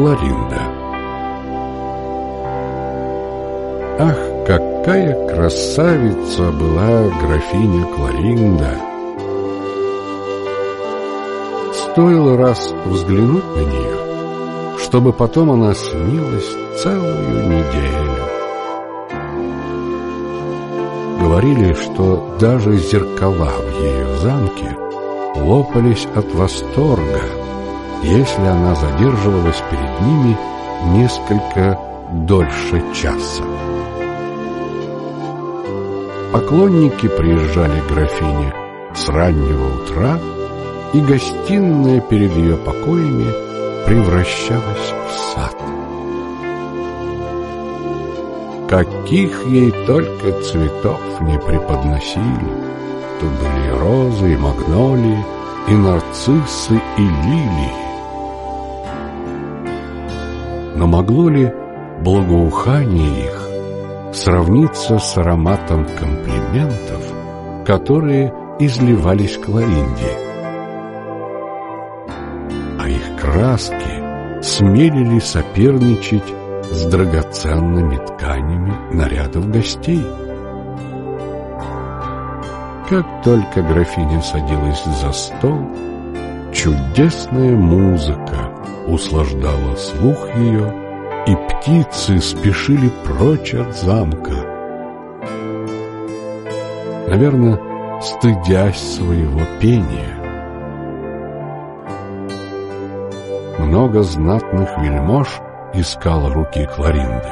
Кларинда Ах, какая красавица была графиня Кларинда! Стоило раз взглянуть на нее, чтобы потом она снилась целую неделю. Говорили, что даже зеркала в ее замке лопались от восторга, если она задерживалась перед ними несколько дольше часа. Поклонники приезжали к графине с раннего утра, и гостиная перед ее покоями превращалась в сад. Каких ей только цветов не преподносили. Тут были розы, и магнолии, и нарциссы, и лилии. Но могло ли благоухание их сравниться с ароматом комплиментов, которые изливались Кларинде. А их краски смелили соперничать с драгоценными тканями нарядов гостей. Как только графиня садилась за стол, чудесная музыка услаждала слух ее, и птицы спешили прочь от замка. Наверное, стыдясь своего пения. Много знатных вельмож искал руки Кларинды.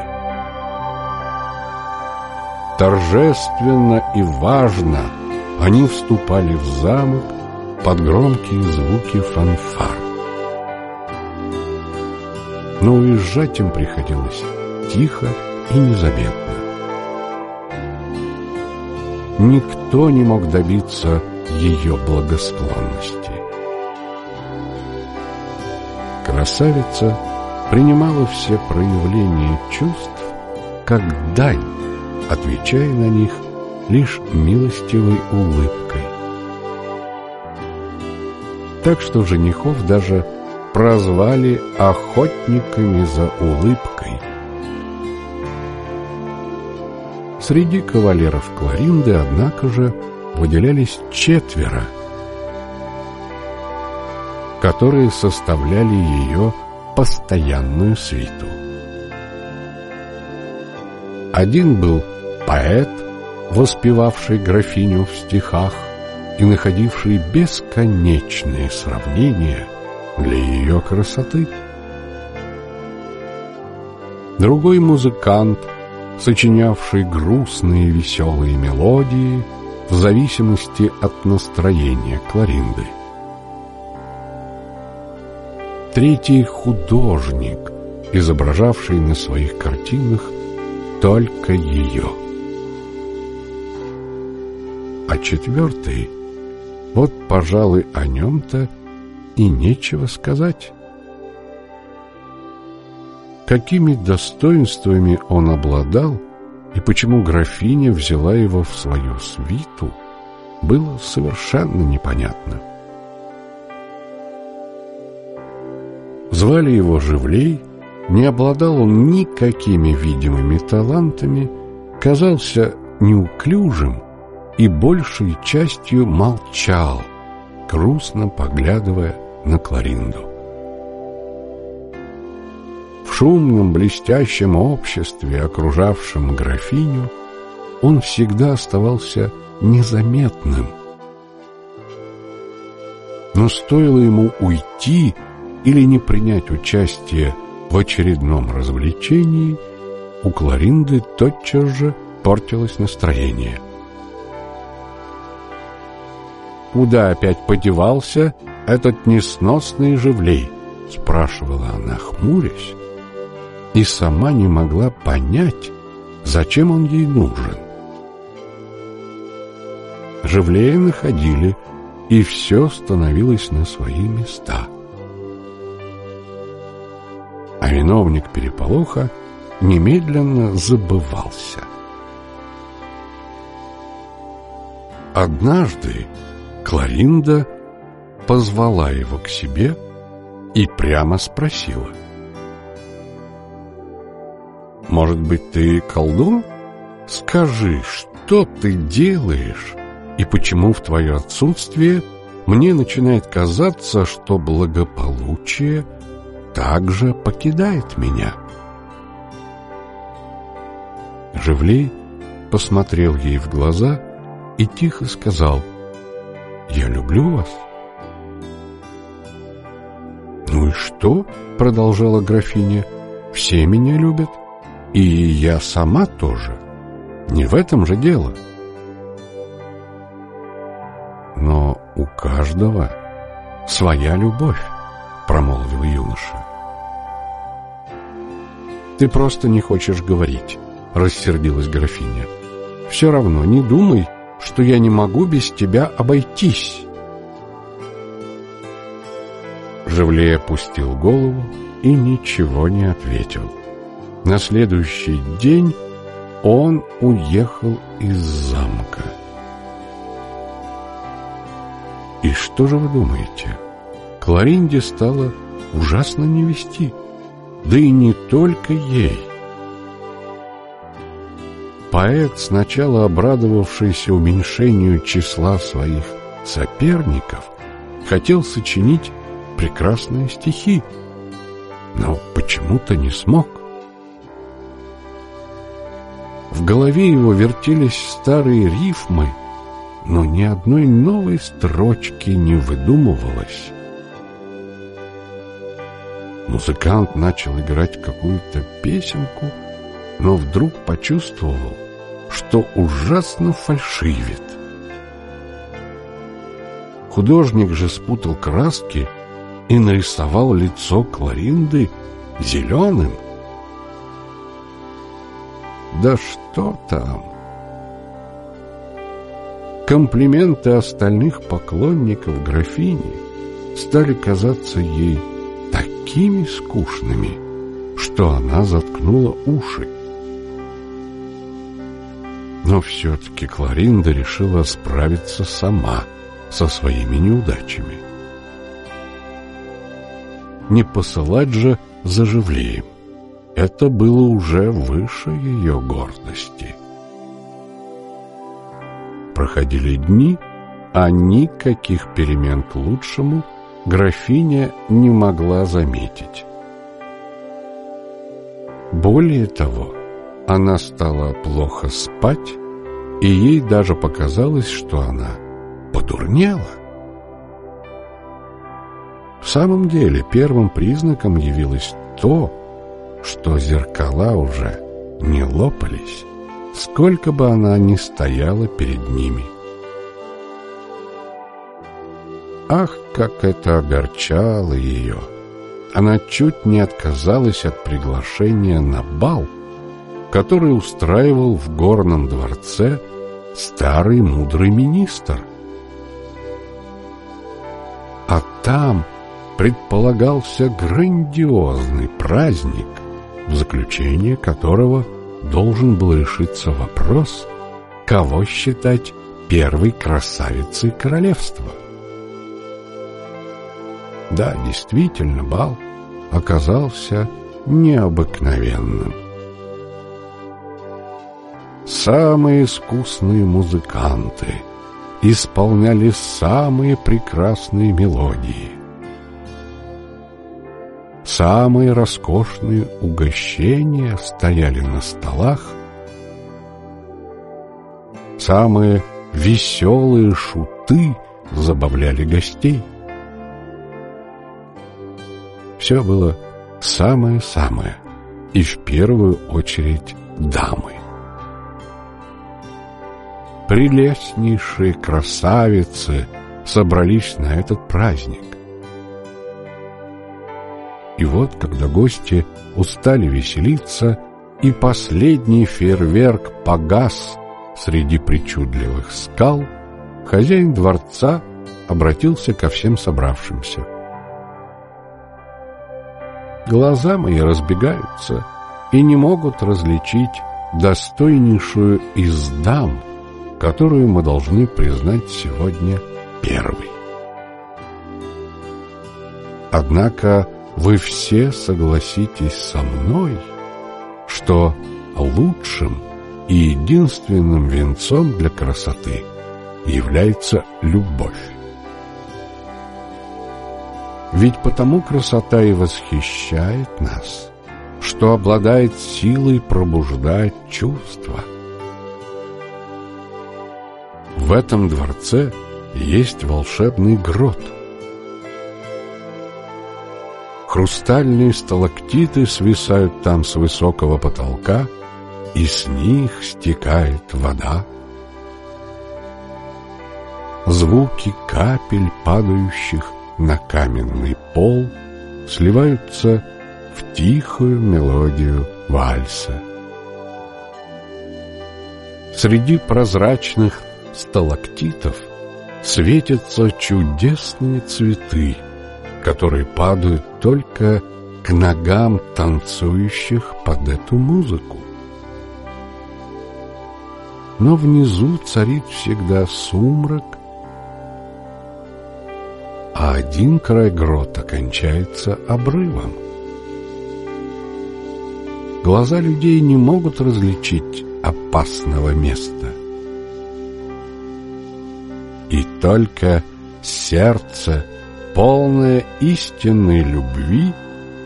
Торжественно и важно они вступали в замок под громкие звуки фанфар но уезжать им приходилось тихо и незаметно. Никто не мог добиться ее благосклонности. Красавица принимала все проявления чувств как дань, отвечая на них лишь милостивой улыбкой. Так что женихов даже прозвали охотниками за улыбкой. Среди кавалеров Кларинды, однако же, выделялись четверо, которые составляли ее постоянную свиту. Один был поэт, воспевавший графиню в стихах и находивший бесконечные сравнения – для ее красоты. Другой музыкант, сочинявший грустные веселые мелодии в зависимости от настроения Кларинды. Третий художник, изображавший на своих картинах только ее. А четвертый, вот, пожалуй, о нем-то и нечего сказать. Какими достоинствами он обладал и почему графиня взяла его в свою свиту, было совершенно непонятно. Звали его Живлей, не обладал он никакими видимыми талантами, казался неуклюжим и большей частью молчал, грустно поглядывая на Кларинду. В шумном блестящем обществе, окружавшем графиню, он всегда оставался незаметным. Но стоило ему уйти или не принять участие в очередном развлечении, у Кларинды тотчас же портилось настроение. Куда опять подевался этот несносный живлей? Спрашивала она, хмурясь, и сама не могла понять, зачем он ей нужен. Живлея находили, и все становилось на свои места. А виновник переполоха немедленно забывался. Однажды Кларинда позвала его к себе и прямо спросила. Может быть, ты колдун? Скажи, что ты делаешь и почему в твое отсутствие мне начинает казаться, что благополучие также покидает меня. Живлей посмотрел ей в глаза и тихо сказал «Я люблю вас». «Ну и что?» — продолжала графиня. «Все меня любят, и я сама тоже. Не в этом же дело». «Но у каждого своя любовь», — промолвил юноша. «Ты просто не хочешь говорить», — рассердилась графиня. «Все равно не думай, что я не могу без тебя обойтись». Живлей опустил голову и ничего не ответил. На следующий день он уехал из замка. И что же вы думаете? Кларинде стало ужасно не вести. Да и не только ей. Поэт, сначала обрадовавшийся уменьшению числа своих соперников, хотел сочинить прекрасные стихи, но почему-то не смог. В голове его вертелись старые рифмы, но ни одной новой строчки не выдумывалось. Музыкант начал играть какую-то песенку, но вдруг почувствовал, что ужасно фальшивит. Художник же спутал краски и нарисовал лицо Кларинды зеленым. Да что там! Комплименты остальных поклонников графини стали казаться ей такими скучными, что она заткнула уши. Но все-таки Кларинда решила справиться сама со своими неудачами. Не посылать же за Живлеем. Это было уже выше ее гордости. Проходили дни, а никаких перемен к лучшему графиня не могла заметить. Более того, она стала плохо спать, и ей даже показалось, что она подурнела. В самом деле, первым признаком явилось то, что зеркала уже не лопались сколько бы она ни стояла перед ними. Ах, как это огорчало ее! Она чуть не отказалась от приглашения на бал, который устраивал в горном дворце старый мудрый министр. А там предполагался грандиозный праздник, в заключение которого – должен был решиться вопрос, кого считать первой красавицей королевства. Да, действительно, бал оказался необыкновенным. Самые искусные музыканты исполняли самые прекрасные мелодии. Самые роскошные угощения стояли на столах. Самые веселые шуты забавляли гостей. Все было самое-самое, и в первую очередь дамы. Прелестнейшие красавицы собрались на этот праздник. И вот, когда гости устали веселиться, и последний фейерверк погас среди причудливых скал, хозяин дворца обратился ко всем собравшимся. Глаза мои разбегаются и не могут различить достойнейшую из дам, которую мы должны признать сегодня первой. Однако вы все согласитесь со мной, что лучшим и единственным венцом для красоты является любовь. Ведь потому красота и восхищает нас, что обладает силой пробуждать чувства. В этом дворце есть волшебный грот. Хрустальные сталактиты свисают там с высокого потолка, и с них стекает вода. Звуки капель, падающих на каменный пол, сливаются в тихую мелодию вальса. Среди прозрачных сталактитов светятся чудесные цветы, которые падают только к ногам танцующих под эту музыку. Но внизу царит всегда сумрак, а один край грота кончается обрывом. Глаза людей не могут различить опасного места. И только сердце, полное истинной любви,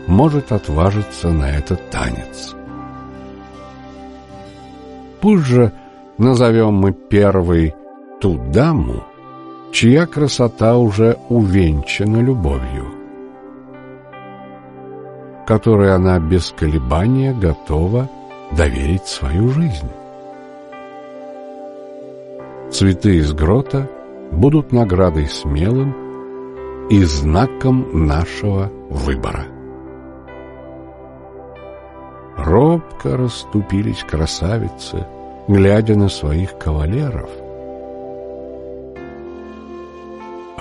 может отважиться на этот танец. Пусть же назовем мы первой ту даму, чья красота уже увенчана любовью, которой она без колебания готова доверить свою жизнь. Цветы из грота будут наградой смелым и знаком нашего выбора. Робко расступились красавицы, глядя на своих кавалеров —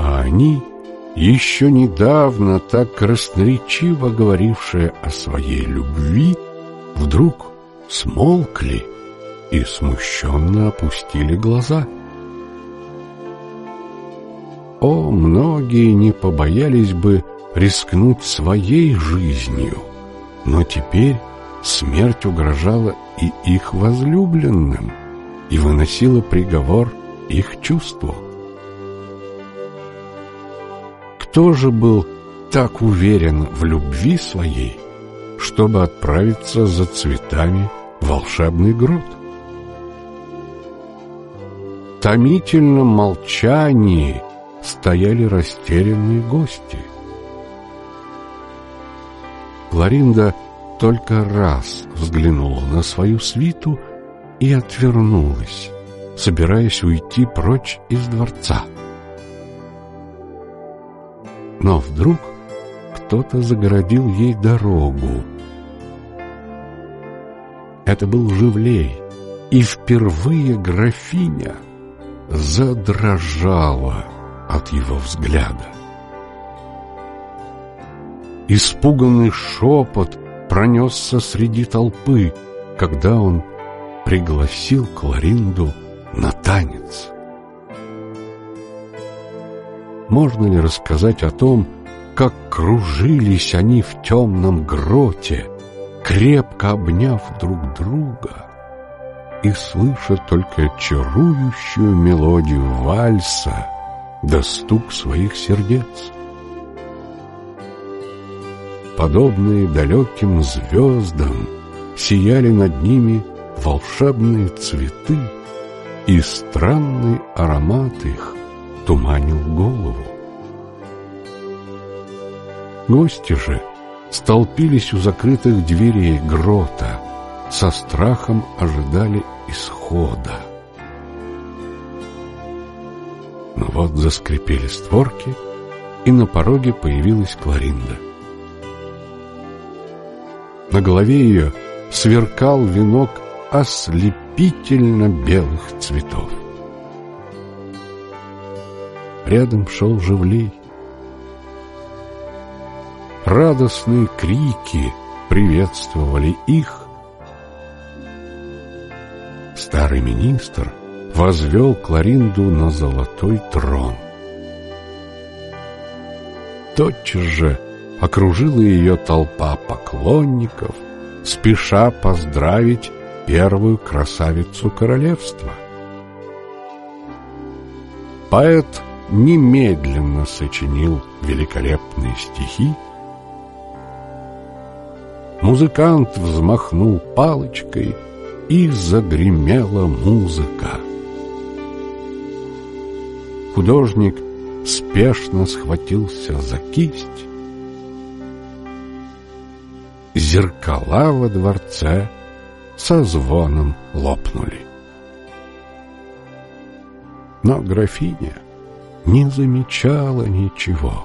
а они, еще недавно так красноречиво говорившие о своей любви, вдруг смолкли и смущенно опустили глаза. О, многие не побоялись бы рискнуть своей жизнью, но теперь смерть угрожала и их возлюбленным и выносила приговор их чувству. Кто же был так уверен в любви своей, чтобы отправиться за цветами в волшебный грот? В томительном молчании стояли растерянные гости. Кларинда только раз взглянула на свою свиту и отвернулась, собираясь уйти прочь из дворца. Но вдруг кто-то загородил ей дорогу. Это был Живлей, и впервые графиня задрожала от его взгляда. Испуганный шепот пронесся среди толпы, когда он пригласил Кларинду на танец. Можно ли рассказать о том, как кружились они в темном гроте, крепко обняв друг друга, и слыша только чарующую мелодию вальса да стук своих сердец? Подобные далеким звездам сияли над ними волшебные цветы, и странный аромат их туманил голову. Гости же столпились у закрытых дверей грота, со страхом ожидали исхода. Но вот заскрипели створки, и на пороге появилась Кларинда. На голове ее сверкал венок ослепительно белых цветов. Рядом шел Живлей. Радостные крики приветствовали их. Старый министр возвел Кларинду на золотой трон. Тотчас же окружила ее толпа поклонников, спеша поздравить первую красавицу королевства. Поэт немедленно сочинил великолепные стихи. Музыкант взмахнул палочкой, и загремела музыка. Художник спешно схватился за кисть. Зеркала во дворце со звоном лопнули. Но графиня не замечала ничего.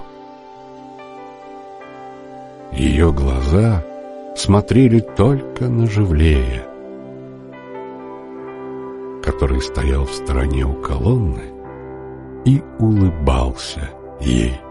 Ее глаза смотрели только на Живлея, который стоял в стороне у колонны и улыбался ей.